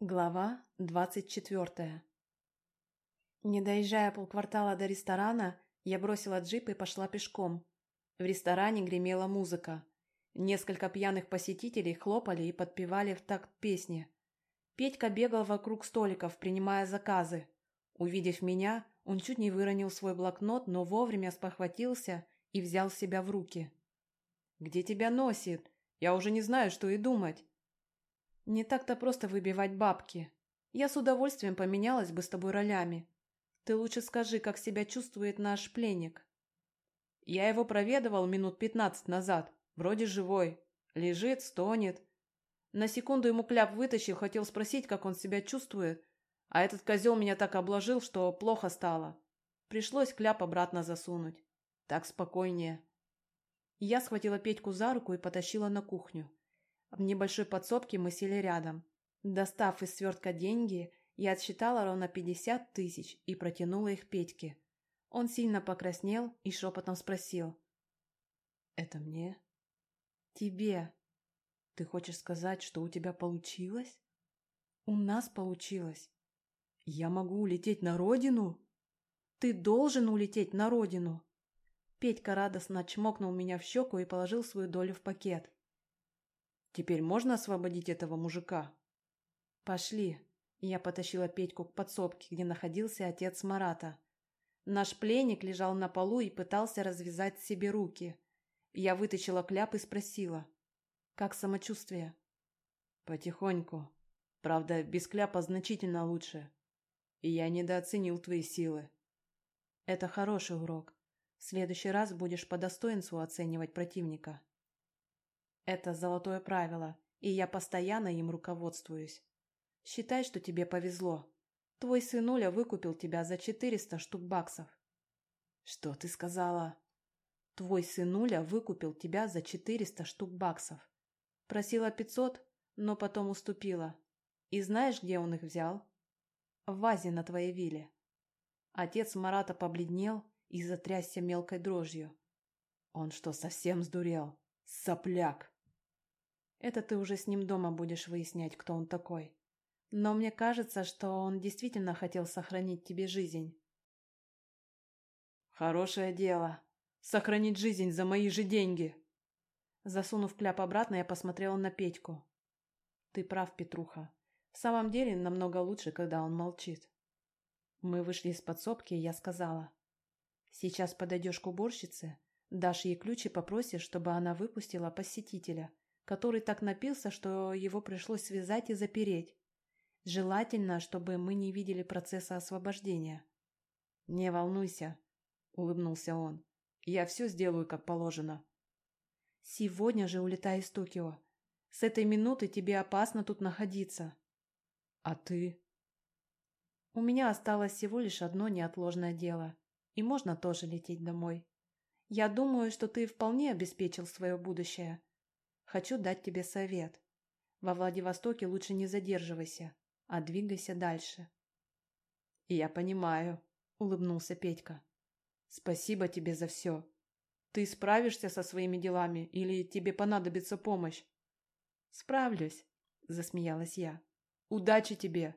Глава двадцать четвертая Не доезжая полквартала до ресторана, я бросила джип и пошла пешком. В ресторане гремела музыка. Несколько пьяных посетителей хлопали и подпевали в такт песни. Петька бегал вокруг столиков, принимая заказы. Увидев меня, он чуть не выронил свой блокнот, но вовремя спохватился и взял себя в руки. «Где тебя носит? Я уже не знаю, что и думать». Не так-то просто выбивать бабки. Я с удовольствием поменялась бы с тобой ролями. Ты лучше скажи, как себя чувствует наш пленник. Я его проведывал минут пятнадцать назад. Вроде живой. Лежит, стонет. На секунду ему кляп вытащил, хотел спросить, как он себя чувствует. А этот козел меня так обложил, что плохо стало. Пришлось кляп обратно засунуть. Так спокойнее. Я схватила Петьку за руку и потащила на кухню. В небольшой подсобке мы сели рядом. Достав из свертка деньги, я отсчитала ровно пятьдесят тысяч и протянула их Петьке. Он сильно покраснел и шепотом спросил. «Это мне?» «Тебе. Ты хочешь сказать, что у тебя получилось?» «У нас получилось. Я могу улететь на родину?» «Ты должен улететь на родину!» Петька радостно чмокнул меня в щеку и положил свою долю в пакет. Теперь можно освободить этого мужика? Пошли. Я потащила Петьку к подсобке, где находился отец Марата. Наш пленник лежал на полу и пытался развязать себе руки. Я вытащила кляп и спросила. «Как самочувствие?» «Потихоньку. Правда, без кляпа значительно лучше. И я недооценил твои силы». «Это хороший урок. В следующий раз будешь по достоинству оценивать противника». Это золотое правило, и я постоянно им руководствуюсь. Считай, что тебе повезло. Твой сынуля выкупил тебя за 400 штук баксов. Что ты сказала? Твой сынуля выкупил тебя за 400 штук баксов. Просила 500, но потом уступила. И знаешь, где он их взял? В вазе на твоей вилле. Отец Марата побледнел и затрясся мелкой дрожью. Он что, совсем сдурел? Сопляк! Это ты уже с ним дома будешь выяснять, кто он такой. Но мне кажется, что он действительно хотел сохранить тебе жизнь. Хорошее дело. Сохранить жизнь за мои же деньги. Засунув кляп обратно, я посмотрела на Петьку. Ты прав, Петруха. В самом деле намного лучше, когда он молчит. Мы вышли из подсобки, и я сказала. Сейчас подойдешь к уборщице, дашь ей ключ и попросишь, чтобы она выпустила посетителя – который так напился, что его пришлось связать и запереть. Желательно, чтобы мы не видели процесса освобождения. «Не волнуйся», — улыбнулся он. «Я все сделаю, как положено». «Сегодня же улетай из Токио. С этой минуты тебе опасно тут находиться». «А ты?» «У меня осталось всего лишь одно неотложное дело, и можно тоже лететь домой. Я думаю, что ты вполне обеспечил свое будущее, Хочу дать тебе совет. Во Владивостоке лучше не задерживайся, а двигайся дальше. Я понимаю, улыбнулся Петька. Спасибо тебе за все. Ты справишься со своими делами или тебе понадобится помощь? Справлюсь, засмеялась я. Удачи тебе.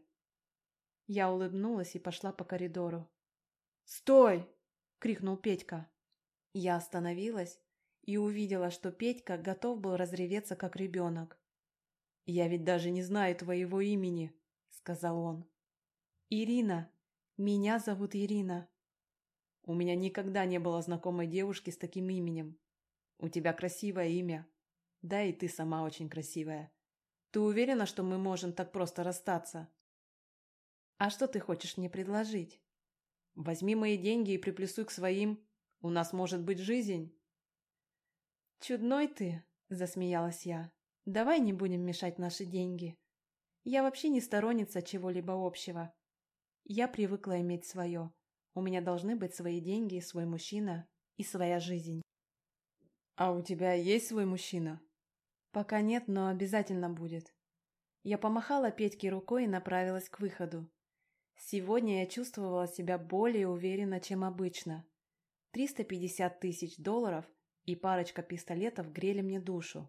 Я улыбнулась и пошла по коридору. «Стой!» — крикнул Петька. Я остановилась и увидела, что Петька готов был разреветься, как ребенок. «Я ведь даже не знаю твоего имени», — сказал он. «Ирина. Меня зовут Ирина». «У меня никогда не было знакомой девушки с таким именем. У тебя красивое имя. Да и ты сама очень красивая. Ты уверена, что мы можем так просто расстаться?» «А что ты хочешь мне предложить?» «Возьми мои деньги и приплюсуй к своим. У нас может быть жизнь». «Чудной ты», — засмеялась я. «Давай не будем мешать наши деньги. Я вообще не сторонница чего-либо общего. Я привыкла иметь свое. У меня должны быть свои деньги, свой мужчина и своя жизнь». «А у тебя есть свой мужчина?» «Пока нет, но обязательно будет». Я помахала Петьке рукой и направилась к выходу. Сегодня я чувствовала себя более уверенно, чем обычно. 350 тысяч долларов – и парочка пистолетов грели мне душу.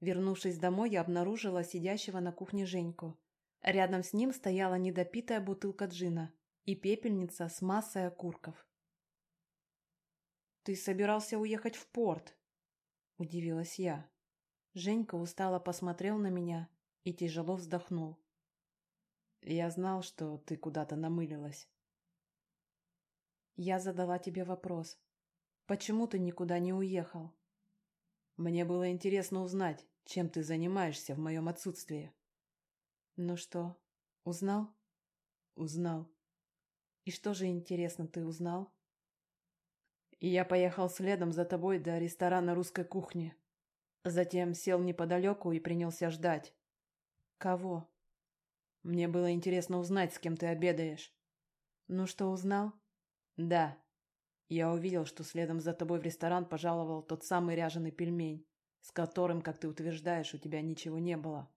Вернувшись домой, я обнаружила сидящего на кухне Женьку. Рядом с ним стояла недопитая бутылка джина и пепельница с массой окурков. «Ты собирался уехать в порт?» – удивилась я. Женька устало посмотрел на меня и тяжело вздохнул. «Я знал, что ты куда-то намылилась». Я задала тебе вопрос. Почему ты никуда не уехал? Мне было интересно узнать, чем ты занимаешься в моем отсутствии. Ну что, узнал? Узнал. И что же, интересно, ты узнал? И я поехал следом за тобой до ресторана русской кухни. Затем сел неподалеку и принялся ждать. Кого? Мне было интересно узнать, с кем ты обедаешь. Ну что, узнал? Да. Я увидел, что следом за тобой в ресторан пожаловал тот самый ряженый пельмень, с которым, как ты утверждаешь, у тебя ничего не было.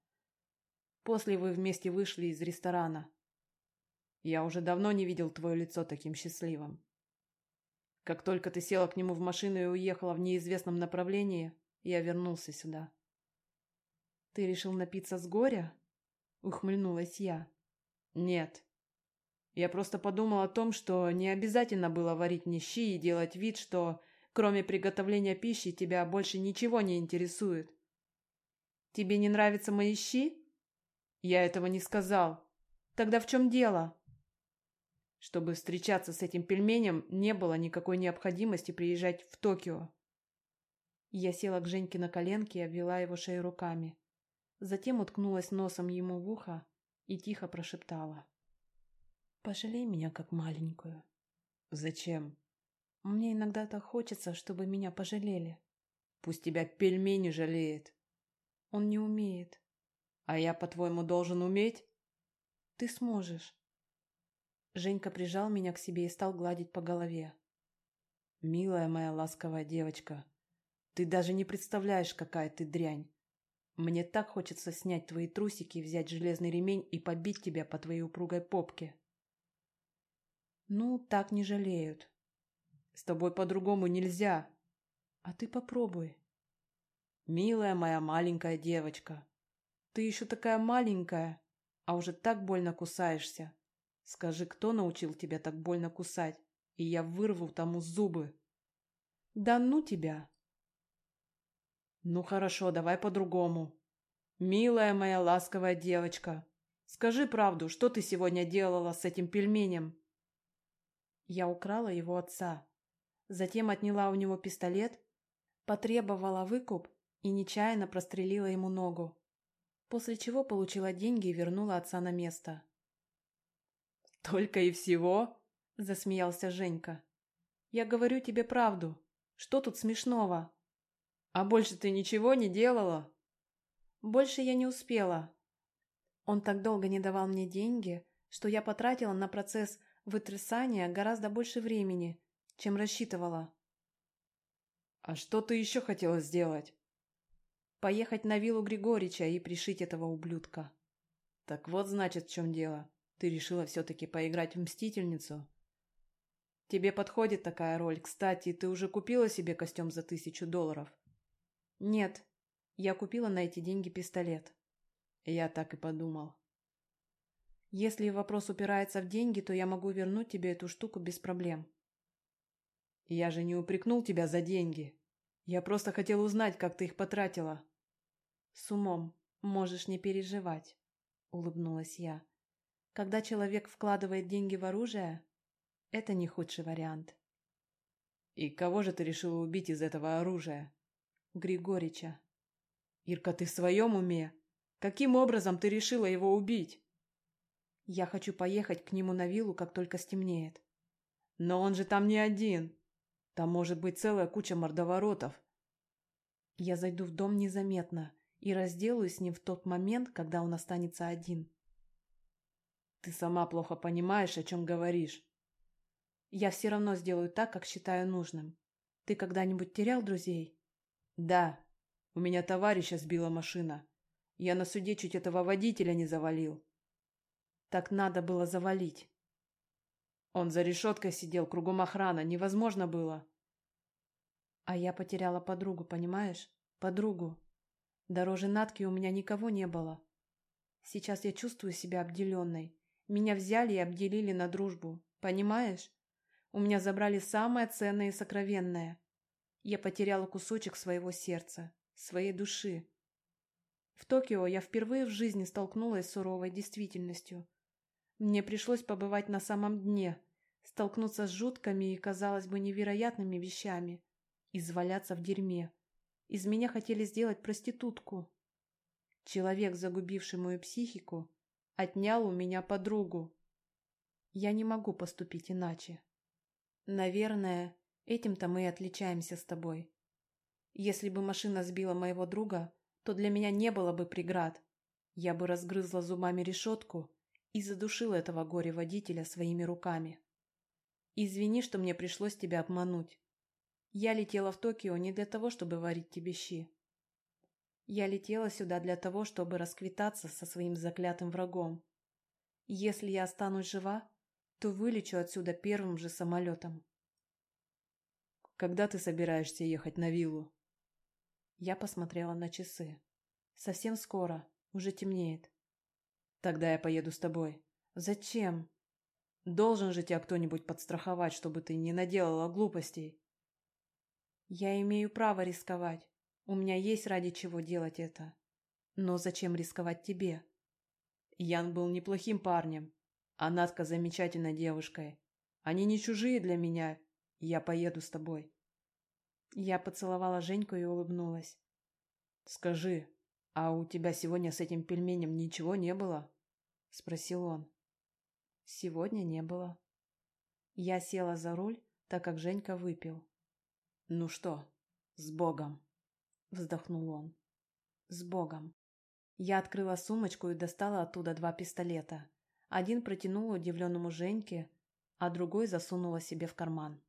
После вы вместе вышли из ресторана. Я уже давно не видел твое лицо таким счастливым. Как только ты села к нему в машину и уехала в неизвестном направлении, я вернулся сюда. Ты решил напиться с горя? Ухмыльнулась я. Нет. Я просто подумал о том, что не обязательно было варить мне щи и делать вид, что кроме приготовления пищи тебя больше ничего не интересует. Тебе не нравятся мои щи? Я этого не сказал. Тогда в чем дело? Чтобы встречаться с этим пельменем, не было никакой необходимости приезжать в Токио. Я села к Женьке на коленки и обвела его шею руками. Затем уткнулась носом ему в ухо и тихо прошептала. «Пожалей меня как маленькую». «Зачем?» «Мне иногда так хочется, чтобы меня пожалели». «Пусть тебя пельмени жалеет». «Он не умеет». «А я, по-твоему, должен уметь?» «Ты сможешь». Женька прижал меня к себе и стал гладить по голове. «Милая моя ласковая девочка, ты даже не представляешь, какая ты дрянь. Мне так хочется снять твои трусики, взять железный ремень и побить тебя по твоей упругой попке». «Ну, так не жалеют. С тобой по-другому нельзя. А ты попробуй». «Милая моя маленькая девочка, ты еще такая маленькая, а уже так больно кусаешься. Скажи, кто научил тебя так больно кусать, и я вырву тому зубы. Да ну тебя. Ну хорошо, давай по-другому. Милая моя ласковая девочка, скажи правду, что ты сегодня делала с этим пельменем? Я украла его отца. Затем отняла у него пистолет, потребовала выкуп и нечаянно прострелила ему ногу. После чего получила деньги и вернула отца на место. «Только и всего?» – засмеялся Женька. «Я говорю тебе правду. Что тут смешного?» «А больше ты ничего не делала?» «Больше я не успела. Он так долго не давал мне деньги, что я потратила на процесс вытрясания гораздо больше времени, чем рассчитывала». «А что ты еще хотела сделать?» «Поехать на виллу Григорича и пришить этого ублюдка». «Так вот, значит, в чем дело. Ты решила все-таки поиграть в Мстительницу? Тебе подходит такая роль. Кстати, ты уже купила себе костюм за тысячу долларов? Нет. Я купила на эти деньги пистолет. Я так и подумал. Если вопрос упирается в деньги, то я могу вернуть тебе эту штуку без проблем. Я же не упрекнул тебя за деньги. Я просто хотел узнать, как ты их потратила. С умом. Можешь не переживать, улыбнулась я. Когда человек вкладывает деньги в оружие, это не худший вариант. «И кого же ты решила убить из этого оружия?» «Григорича». «Ирка, ты в своем уме? Каким образом ты решила его убить?» «Я хочу поехать к нему на виллу, как только стемнеет». «Но он же там не один. Там может быть целая куча мордоворотов». «Я зайду в дом незаметно и разделаюсь с ним в тот момент, когда он останется один». Ты сама плохо понимаешь, о чем говоришь. Я все равно сделаю так, как считаю нужным. Ты когда-нибудь терял друзей? Да. У меня товарища сбила машина. Я на суде чуть этого водителя не завалил. Так надо было завалить. Он за решеткой сидел, кругом охрана. Невозможно было. А я потеряла подругу, понимаешь? Подругу. Дороже Натки у меня никого не было. Сейчас я чувствую себя обделенной. Меня взяли и обделили на дружбу. Понимаешь? У меня забрали самое ценное и сокровенное. Я потеряла кусочек своего сердца, своей души. В Токио я впервые в жизни столкнулась с суровой действительностью. Мне пришлось побывать на самом дне, столкнуться с жуткими и, казалось бы, невероятными вещами, изваляться в дерьме. Из меня хотели сделать проститутку. Человек, загубивший мою психику, отнял у меня подругу. Я не могу поступить иначе. Наверное, этим-то мы и отличаемся с тобой. Если бы машина сбила моего друга, то для меня не было бы преград. Я бы разгрызла зубами решетку и задушила этого горе-водителя своими руками. Извини, что мне пришлось тебя обмануть. Я летела в Токио не для того, чтобы варить тебе щи. Я летела сюда для того, чтобы расквитаться со своим заклятым врагом. Если я останусь жива, то вылечу отсюда первым же самолетом. Когда ты собираешься ехать на виллу? Я посмотрела на часы. Совсем скоро, уже темнеет. Тогда я поеду с тобой. Зачем? Должен же тебя кто-нибудь подстраховать, чтобы ты не наделала глупостей. Я имею право рисковать. У меня есть ради чего делать это. Но зачем рисковать тебе? Ян был неплохим парнем, а Надка замечательной девушкой. Они не чужие для меня, я поеду с тобой. Я поцеловала Женьку и улыбнулась. «Скажи, а у тебя сегодня с этим пельменем ничего не было?» — спросил он. «Сегодня не было». Я села за руль, так как Женька выпил. «Ну что, с Богом!» — вздохнул он. «С Богом!» Я открыла сумочку и достала оттуда два пистолета. Один протянула удивленному Женьке, а другой засунула себе в карман.